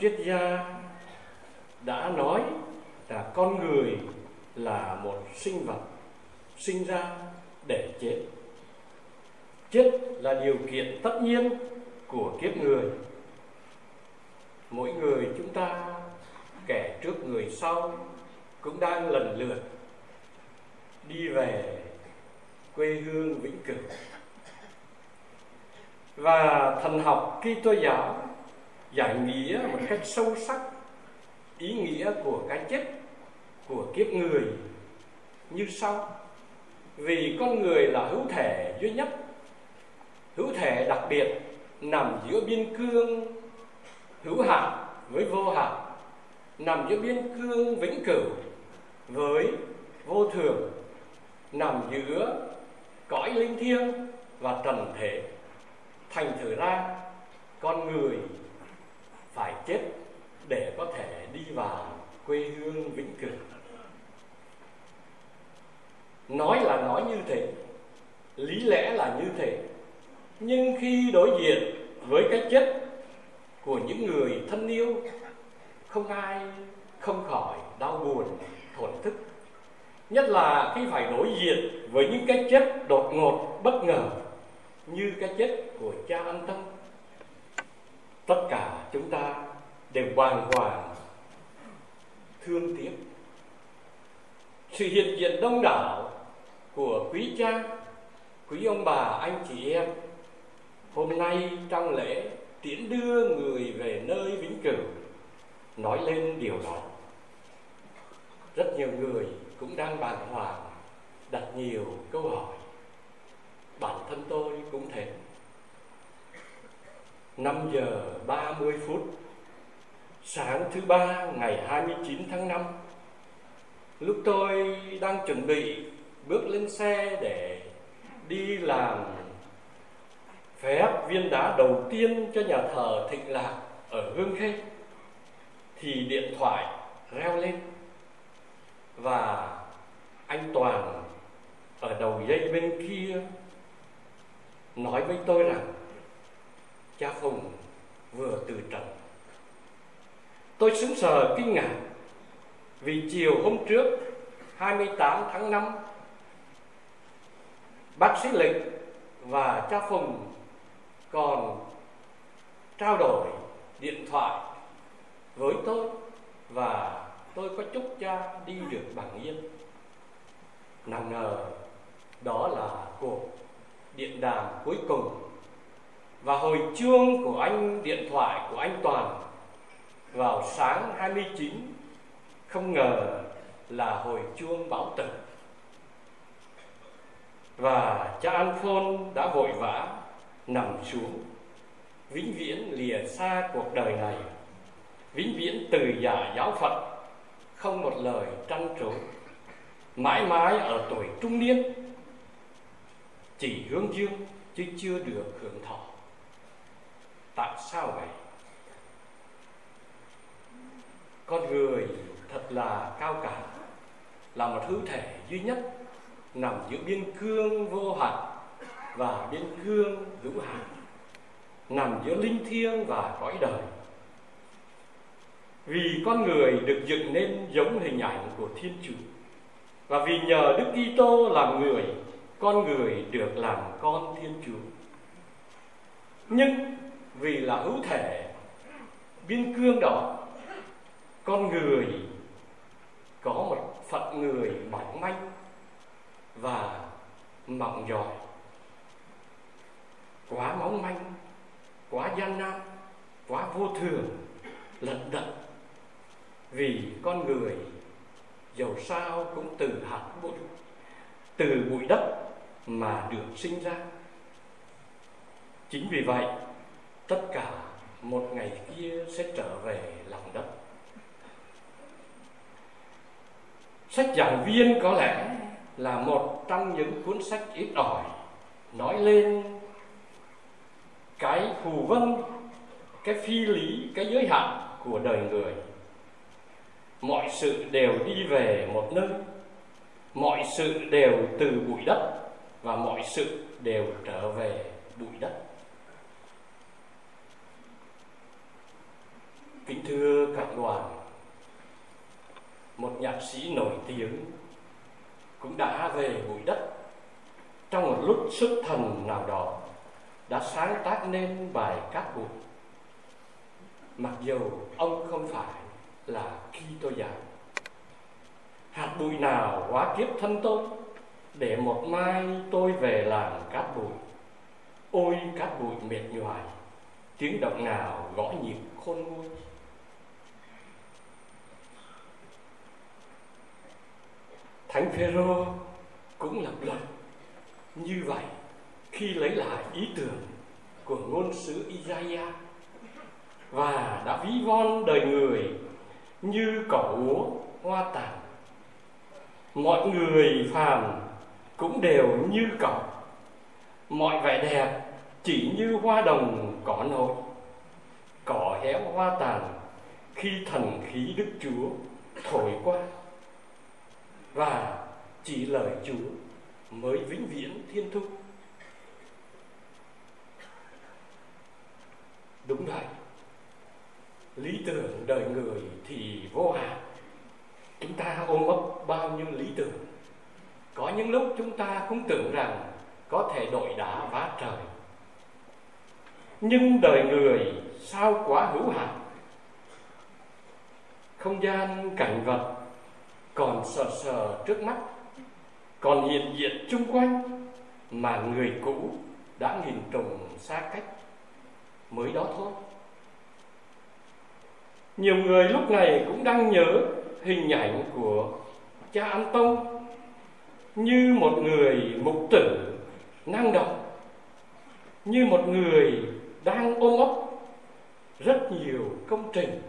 triết gia đã nói là con người là một sinh vật sinh ra để chết. Chết là điều kiện tất nhiên của kiếp người. Mỗi người chúng ta, kẻ trước người sau, cũng đang lần lượt đi về quê hương vĩnh cửu. Và thần học Kitô giáo giải nghĩa một cách sâu sắc ý nghĩa của cái chết của kiếp người như sau. Vì con người là hữu thể duy nhất, hữu thể đặc biệt nằm giữa biên cương hữu hạn với vô hạn nằm giữa biên cương vĩnh cửu với vô thường, nằm giữa cõi linh thiêng và trần thể thành thử ra, con người phải chết để có thể đi vào quê hương vĩnh cửu. Nói là nói như thế, lý lẽ là như thế, nhưng khi đối diện với cái chết của những người thân yêu, không ai, không khỏi đau buồn, thổn thức. Nhất là khi phải đối diện với những cái chết đột ngột, bất ngờ như cái chết của cha anh tâm tất cả chúng ta đều bàng hoàng thương tiếc. Sự hiện diện đông đảo của quý cha, quý ông bà, anh chị em, hôm nay trong lễ tiễn đưa người về nơi vĩnh cửu, nói lên điều đó. Rất nhiều người cũng đang bàng hoàng, đặt nhiều câu hỏi. Bản thân tôi cũng thế. 5 giờ 30 phút, sáng thứ ba ngày 29 tháng 5 lúc tôi đang chuẩn bị bước lên xe để đi làm phép viên đá đầu tiên cho nhà thờ Thịnh Lạc ở Hương Khê, thì điện thoại reo lên và anh Toàn ở đầu dây bên kia nói với tôi rằng cha Phùng vừa từ trần. Tôi sững sờ kinh ngạc vì chiều hôm trước 28 tháng 5 bác sĩ Lịch và cha Phùng còn trao đổi điện thoại với tôi và tôi có chúc cha đi được bằng yên nào ngờ, đó là cuộc điện đàm cuối cùng và hồi chuông của anh, điện thoại của anh Toàn vào sáng 29 không ngờ là hồi chuông báo tử và cha An Phôn đã vội vã nằm xuống, vĩnh viễn lìa xa cuộc đời này, vĩnh viễn từ giả giáo phật, không một lời trăn trối, mãi mãi ở tuổi trung niên, chỉ hướng dương chứ chưa được hưởng thọ tại sao vậy? Con người thật là cao cả, là một hữu thể duy nhất nằm giữa biên cương vô hạn và biên cương hữu hạn, nằm giữa linh thiêng và cõi đời. Vì con người được dựng nên giống hình ảnh của thiên chủ và vì nhờ đức kitô làm người, con người được làm con thiên chúa. Nhưng vì là hữu thể, biên cương đó, con người có một phận người mỏng manh và mỏng giỏi quá mỏng manh, quá gian nan, quá vô thường, lận đận. Vì con người dầu sao cũng từ hạt bụi, từ bụi đất mà được sinh ra. Chính vì vậy tất cả một ngày kia sẽ trở về lòng đất. Sách giảng viên có lẽ là một trong những cuốn sách ít ỏi nói lên cái phù vân, cái phi lý, cái giới hạn của đời người. Mọi sự đều đi về một nơi, mọi sự đều từ bụi đất và mọi sự đều trở về bụi đất. Kính thưa các đoàn, một nhạc sĩ nổi tiếng cũng đã về bụi đất. Trong một lúc xuất thần nào đó đã sáng tác nên bài cát bụi. Mặc dù ông không phải là khi tôi giảng, hạt bụi nào hóa kiếp thân tôi để một mai tôi về làm cát bụi. Ôi cát bụi mệt nhoài, tiếng động nào gõ nhịp khôn nguôi. Thánh phêrô cũng lập luận như vậy khi lấy lại ý tưởng của ngôn sứ Isaiah và đã ví von đời người như cỏ úa, hoa tàn. Mọi người phàm cũng đều như cỏ mọi vẻ đẹp chỉ như hoa đồng cỏ nội cỏ héo hoa tàn khi thần khí đức chúa thổi qua và chỉ lời chúa mới vĩnh viễn thiên thu đúng vậy. Lý tưởng đời người thì vô hạn. Chúng ta ôm ấp bao nhiêu lý tưởng? Có những lúc chúng ta cũng tưởng rằng có thể đội đá vá trời. Nhưng đời người sao quá hữu hạn? Không gian cảnh vật còn sờ sờ trước mắt, còn hiện diện chung quanh mà người cũ đã nghìn trùng xa cách mới đó thôi. Nhiều người lúc này cũng đang nhớ hình ảnh của cha An Tông như một người mục tử năng động, như một người đang ôm ấp rất nhiều công trình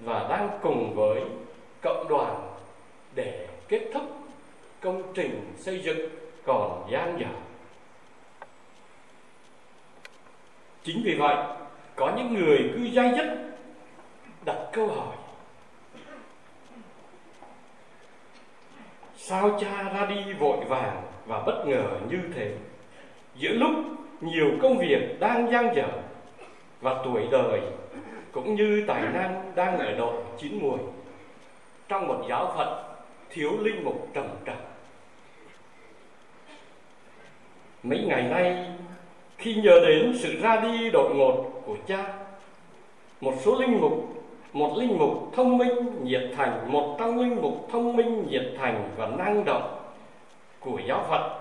và đang cùng với cộng đoàn để kết thúc công trình xây dựng còn gian dở. Chính vì vậy, có những người cứ dây dứt đặt câu hỏi, sao cha ra đi vội vàng và bất ngờ như thế? Giữa lúc nhiều công việc đang dang dở và tuổi đời cũng như tài năng đang ở độ chín mùi trong một giáo phận thiếu linh mục trầm trọng. Mấy ngày nay, khi nhớ đến sự ra đi đột ngột của cha, một số linh mục, một linh mục thông minh nhiệt thành, một trong linh mục thông minh nhiệt thành và năng động của giáo phật,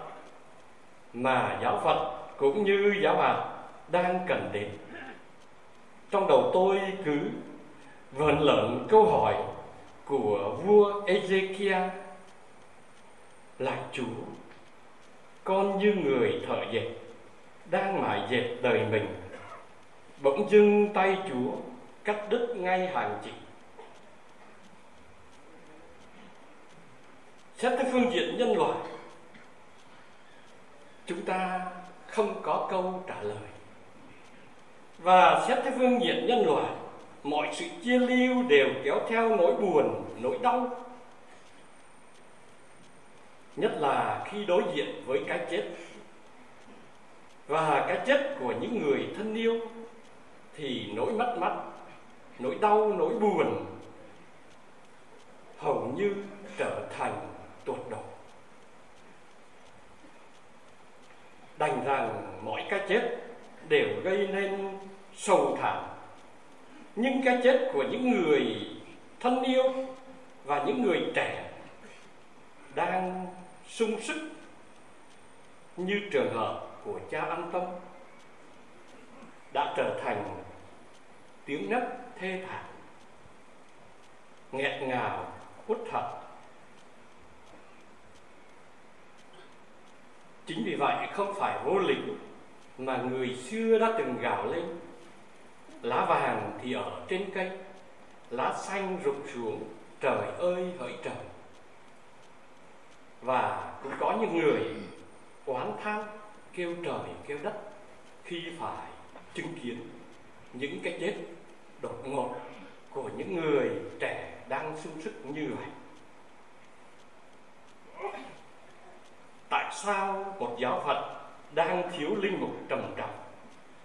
mà giáo phật cũng như giáo hạt đang cần đến. Trong đầu tôi cứ vờn lợn câu hỏi của vua Ezekiel là Chúa, con như người thợ dệt, đang mải dệt đời mình. Bỗng dưng tay Chúa cắt đứt ngay hàng chỉ xét tới phương diện nhân loại, chúng ta không có câu trả lời. Và xét tới phương diện nhân loại mọi sự chia lưu đều kéo theo nỗi buồn, nỗi đau. Nhất là khi đối diện với cái chết. Và cái chết của những người thân yêu, thì nỗi mất mát, nỗi đau, nỗi buồn hầu như trở thành tuột độ đành rằng mỗi cái chết đều gây nên sầu thảm nhưng cái chết của những người thân yêu và những người trẻ đang sung sức như trường hợp của cha An Tâm đã trở thành tiếng nấc thê thảm nghẹt ngào uất thật. Chính vì vậy không phải vô lý mà người xưa đã từng gào lên lá vàng thì ở trên cây, lá xanh rụng xuống, trời ơi hỡi trời. Và cũng có những người oán than kêu trời, kêu đất khi phải chứng kiến những cái chết đột ngột của những người trẻ đang sung sức như vậy. Tại sao một giáo phận đang thiếu linh mục trầm trọng?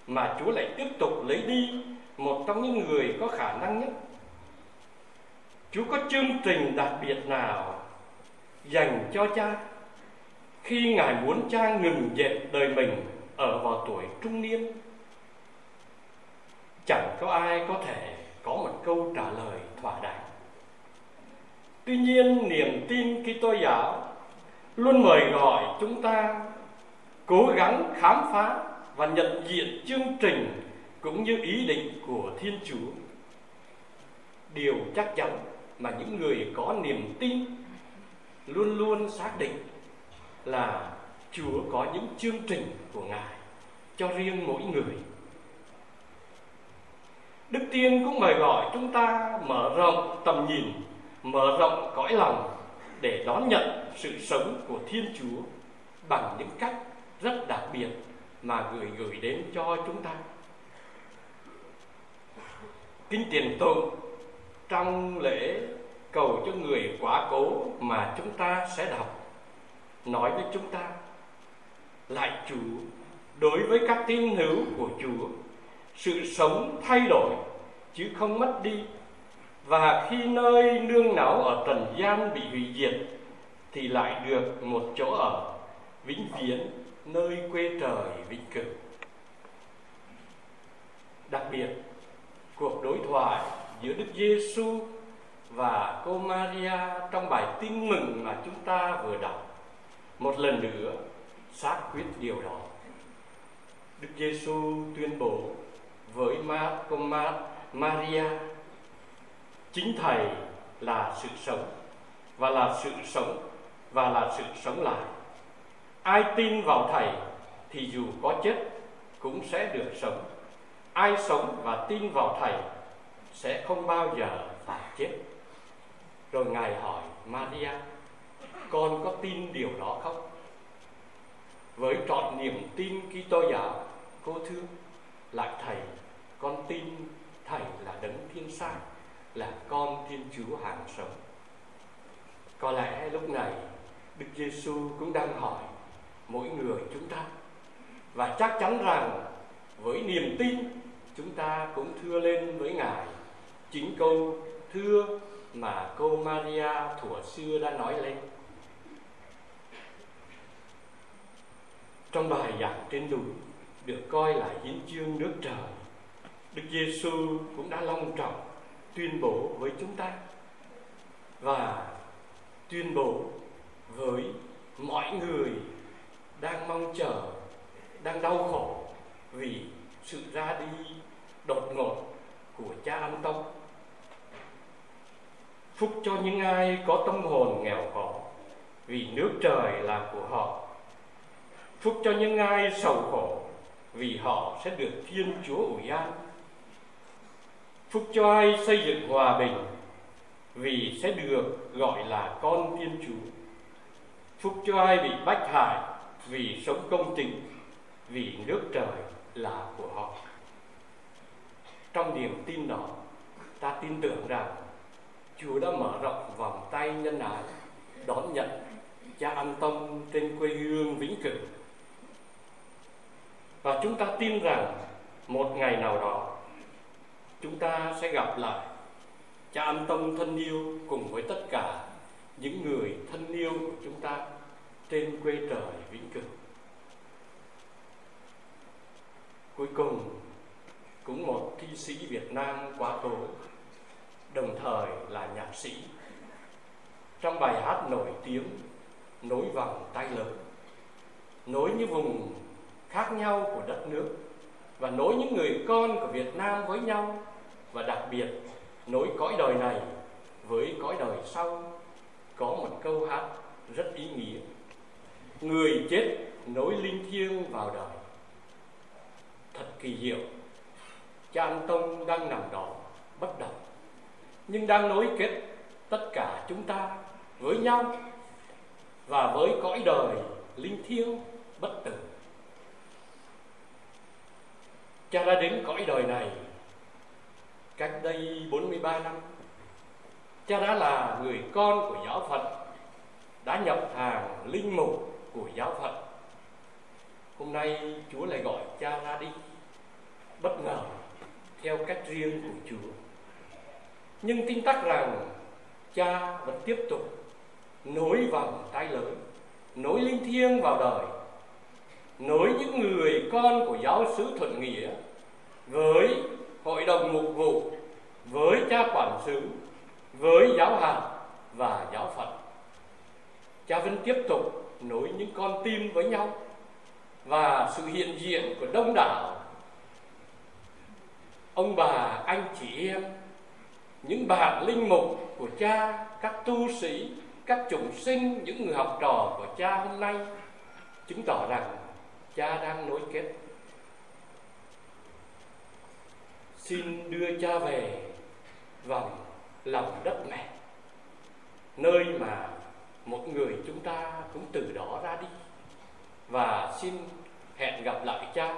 Mà Chúa lại tiếp tục lấy đi một trong những người có khả năng nhất. Chúa có chương trình đặc biệt nào dành cho cha khi Ngài muốn cha ngừng dệt đời mình ở vào tuổi trung niên? Chẳng có ai có thể có một câu trả lời thỏa đáng. Tuy nhiên, niềm tin Kitô giáo luôn mời gọi chúng ta cố gắng khám phá và nhận diện chương trình cũng như ý định của Thiên Chúa. Điều chắc chắn mà những người có niềm tin luôn luôn xác định là Chúa có những chương trình của Ngài cho riêng mỗi người. Đức Tiên cũng mời gọi chúng ta mở rộng tầm nhìn, mở rộng cõi lòng để đón nhận sự sống của Thiên Chúa bằng những cách rất đặc biệt mà gửi gửi đến cho chúng ta. Kinh tiền tụng trong lễ cầu cho người quá cố mà chúng ta sẽ đọc, nói với chúng ta lại chủ đối với các tín hữu của Chúa, sự sống thay đổi chứ không mất đi. Và khi nơi nương náu ở trần gian bị hủy diệt thì lại được một chỗ ở vĩnh viễn nơi quê trời vĩnh cửu. Đặc biệt cuộc đối thoại giữa Đức Giêsu và cô Maria trong bài tin mừng mà chúng ta vừa đọc. Một lần nữa xác quyết điều đó. Đức Giêsu tuyên bố với Ma, cô Ma, Maria chính thầy là sự sống và là sự sống và là sự sống lại ai tin vào thầy thì dù có chết cũng sẽ được sống. Ai sống và tin vào thầy sẽ không bao giờ phải chết. Rồi ngài hỏi maria, con có tin điều đó không? Với trọn niềm tin Kitô giáo, cô thương lại thầy, con tin thầy là đấng thiên sai là con thiên chúa hàng sống. Có lẽ lúc này đức giêsu cũng đang hỏi mỗi người chúng ta. Và chắc chắn rằng với niềm tin, chúng ta cũng thưa lên với ngài. Chính câu thưa mà cô Maria thuở xưa đã nói lên. Trong bài giảng trên núi được coi là hiến chương nước trời, Đức Giêsu cũng đã long trọng tuyên bố với chúng ta và tuyên bố với mọi người đang mong chờ, đang đau khổ vì sự ra đi đột ngột của cha An Tông. Phúc cho những ai có tâm hồn nghèo khổ vì nước trời là của họ. Phúc cho những ai sầu khổ vì họ sẽ được thiên chúa ủi an. Phúc cho ai xây dựng hòa bình vì sẽ được gọi là con thiên chúa. Phúc cho ai bị bách hại vì sống công chính vì nước trời là của họ. Trong niềm tin đó, ta tin tưởng rằng Chúa đã mở rộng vòng tay nhân ái, đón nhận cha An Tông trên quê hương vĩnh cửu. Và chúng ta tin rằng một ngày nào đó, chúng ta sẽ gặp lại cha An Tông thân yêu cùng với tất cả những người thân yêu của chúng ta trên quê trời vĩnh cửu cuối cùng, cũng một thi sĩ Việt Nam quá cố đồng thời là nhạc sĩ. Trong bài hát nổi tiếng nối vòng tay lớn nối những vùng khác nhau của đất nước và nối những người con của Việt Nam với nhau và đặc biệt nối cõi đời này với cõi đời sau, có một câu hát rất ý nghĩa người chết nối linh thiêng vào đời. Thật kỳ diệu, cha An Tông đang nằm đó, bất động. Nhưng đang nối kết tất cả chúng ta với nhau và với cõi đời linh thiêng bất tử. Cha đã đến cõi đời này cách đây 43 năm. Cha đã là người con của giáo phật, đã nhập hàng linh mục của giáo phận. Hôm nay chúa lại gọi cha ra đi, bất ngờ theo cách riêng của chúa. Nhưng tin tắc rằng cha vẫn tiếp tục nối vòng tay lớn, nối linh thiêng vào đời, nối những người con của giáo sứ thuận nghĩa với hội đồng mục vụ, với cha quản sứ, với giáo hạt và giáo phận. Cha vẫn tiếp tục nối những con tim với nhau và sự hiện diện của đông đảo ông bà, anh chị em, những bạn linh mục của cha, các tu sĩ, các chúng sinh, những người học trò của cha hôm nay, chứng tỏ rằng cha đang nối kết. Xin đưa cha về vòng lòng đất mẹ, nơi mà một người chúng ta cũng từ đó ra đi. Và xin hẹn gặp lại cha,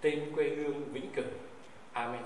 tên quê hương vĩnh cửu. Amen.